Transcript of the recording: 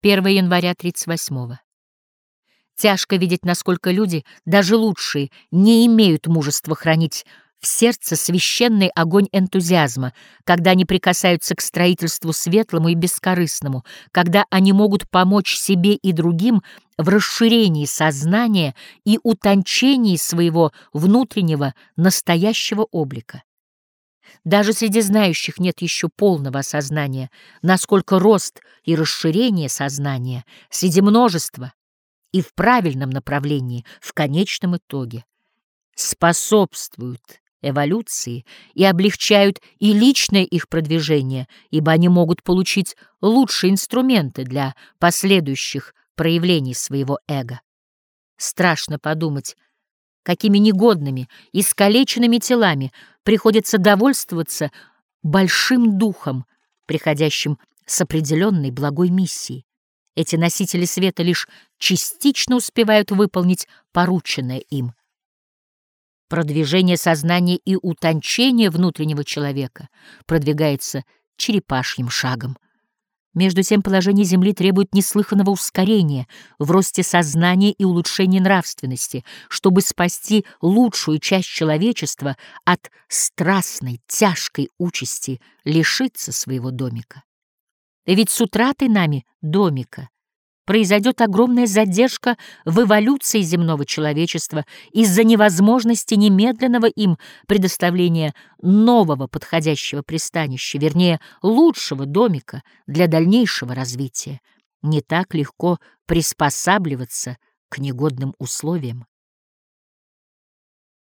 1 января 38 Тяжко видеть, насколько люди, даже лучшие, не имеют мужества хранить в сердце священный огонь энтузиазма, когда они прикасаются к строительству светлому и бескорыстному, когда они могут помочь себе и другим в расширении сознания и утончении своего внутреннего настоящего облика. Даже среди знающих нет еще полного осознания, насколько рост и расширение сознания среди множества и в правильном направлении в конечном итоге способствуют эволюции и облегчают и личное их продвижение, ибо они могут получить лучшие инструменты для последующих проявлений своего эго. Страшно подумать, какими негодными, искалеченными телами приходится довольствоваться большим духом, приходящим с определенной благой миссией. Эти носители света лишь частично успевают выполнить порученное им. Продвижение сознания и утончение внутреннего человека продвигается черепашьим шагом. Между тем положение Земли требует неслыханного ускорения в росте сознания и улучшения нравственности, чтобы спасти лучшую часть человечества от страстной, тяжкой участи лишиться своего домика. Ведь с утратой нами домика произойдет огромная задержка в эволюции земного человечества из-за невозможности немедленного им предоставления нового подходящего пристанища, вернее, лучшего домика для дальнейшего развития. Не так легко приспосабливаться к негодным условиям.